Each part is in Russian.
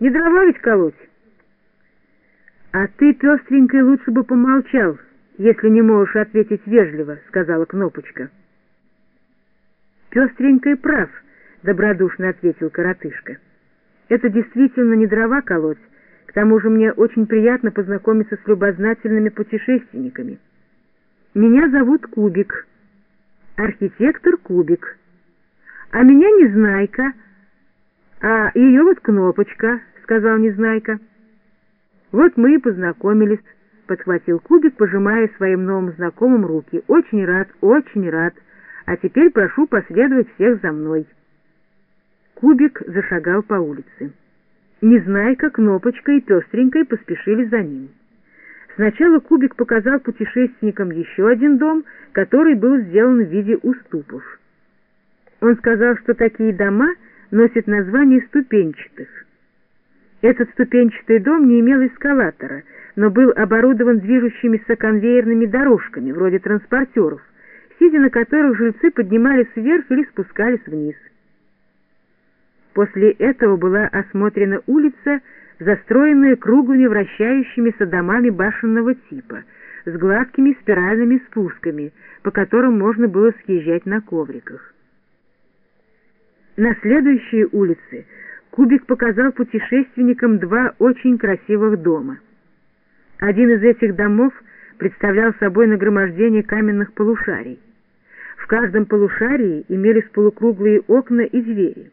Не дрова ведь колоть. А ты, пестренькой, лучше бы помолчал, если не можешь ответить вежливо, — сказала Кнопочка. Пестренькой прав, — добродушно ответил коротышка. Это действительно не дрова колоть, к тому же мне очень приятно познакомиться с любознательными путешественниками. Меня зовут Кубик, архитектор Кубик. А меня Незнайка, а ее вот Кнопочка, — сказал Незнайка. Вот мы и познакомились, — подхватил Кубик, пожимая своим новым знакомым руки. Очень рад, очень рад. А теперь прошу последовать всех за мной. Кубик зашагал по улице. Незнайка, Кнопочка и Пестренькой поспешили за ним. Сначала Кубик показал путешественникам еще один дом, который был сделан в виде уступов. Он сказал, что такие дома носят название ступенчатых. Этот ступенчатый дом не имел эскалатора, но был оборудован движущимися конвейерными дорожками, вроде транспортеров, сидя на которых жильцы поднимались вверх или спускались вниз. После этого была осмотрена улица, застроенная круглыми вращающимися домами башенного типа, с гладкими спиральными спусками, по которым можно было съезжать на ковриках. На следующей улице Кубик показал путешественникам два очень красивых дома. Один из этих домов представлял собой нагромождение каменных полушарий. В каждом полушарии имелись полукруглые окна и двери.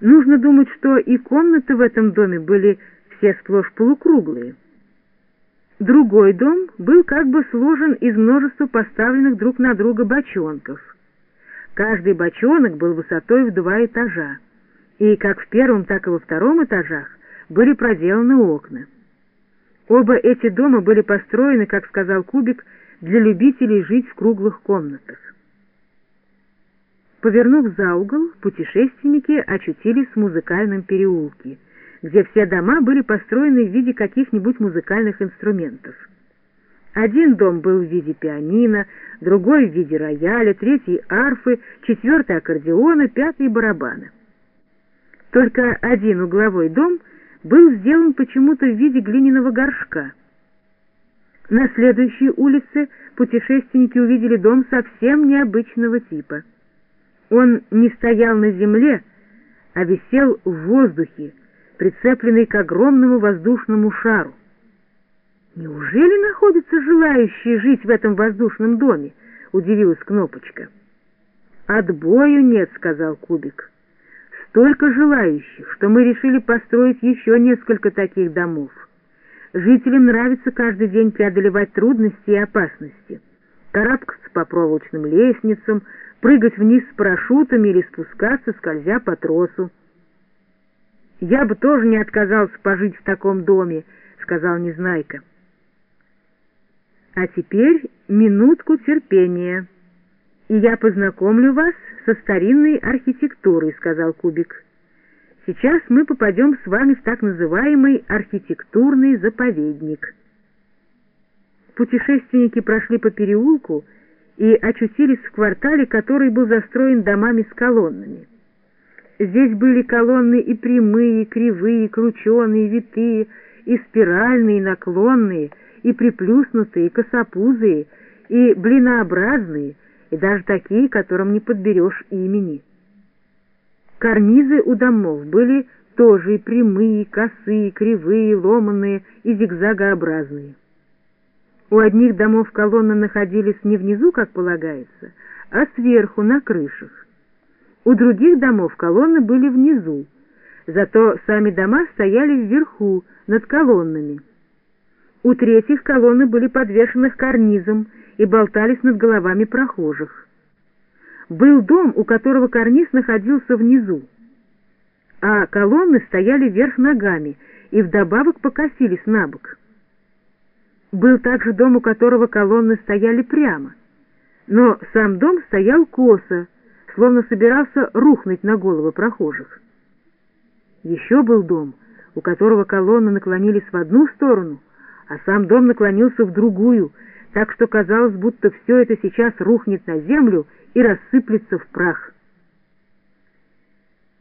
Нужно думать, что и комнаты в этом доме были все сплошь полукруглые. Другой дом был как бы сложен из множества поставленных друг на друга бочонков. Каждый бочонок был высотой в два этажа, и как в первом, так и во втором этажах были проделаны окна. Оба эти дома были построены, как сказал Кубик, для любителей жить в круглых комнатах. Повернув за угол, путешественники очутились в музыкальном переулке, где все дома были построены в виде каких-нибудь музыкальных инструментов. Один дом был в виде пианино, другой в виде рояля, третий — арфы, четвертый — аккордеона, пятый — барабана. Только один угловой дом был сделан почему-то в виде глиняного горшка. На следующей улице путешественники увидели дом совсем необычного типа — он не стоял на земле, а висел в воздухе, прицепленный к огромному воздушному шару. «Неужели находятся желающие жить в этом воздушном доме?» — удивилась Кнопочка. «Отбою нет», — сказал Кубик. «Столько желающих, что мы решили построить еще несколько таких домов. Жителям нравится каждый день преодолевать трудности и опасности, карабкаться по проволочным лестницам, прыгать вниз с парашютами или спускаться, скользя по тросу. «Я бы тоже не отказался пожить в таком доме», — сказал Незнайка. «А теперь минутку терпения, и я познакомлю вас со старинной архитектурой», — сказал Кубик. «Сейчас мы попадем с вами в так называемый архитектурный заповедник». Путешественники прошли по переулку, и очутились в квартале, который был застроен домами с колоннами. Здесь были колонны и прямые, и кривые, и крученые, и витые, и спиральные, и наклонные, и приплюснутые, и косопузые, и блинообразные, и даже такие, которым не подберешь имени. Карнизы у домов были тоже и прямые, и косые, и кривые, и ломаные, и зигзагообразные. У одних домов колонны находились не внизу, как полагается, а сверху, на крышах. У других домов колонны были внизу, зато сами дома стояли вверху, над колоннами. У третьих колонны были подвешены к карнизам и болтались над головами прохожих. Был дом, у которого карниз находился внизу, а колонны стояли вверх ногами и вдобавок покосились на бок. Был также дом, у которого колонны стояли прямо, но сам дом стоял косо, словно собирался рухнуть на головы прохожих. Еще был дом, у которого колонны наклонились в одну сторону, а сам дом наклонился в другую, так что казалось, будто все это сейчас рухнет на землю и рассыплется в прах.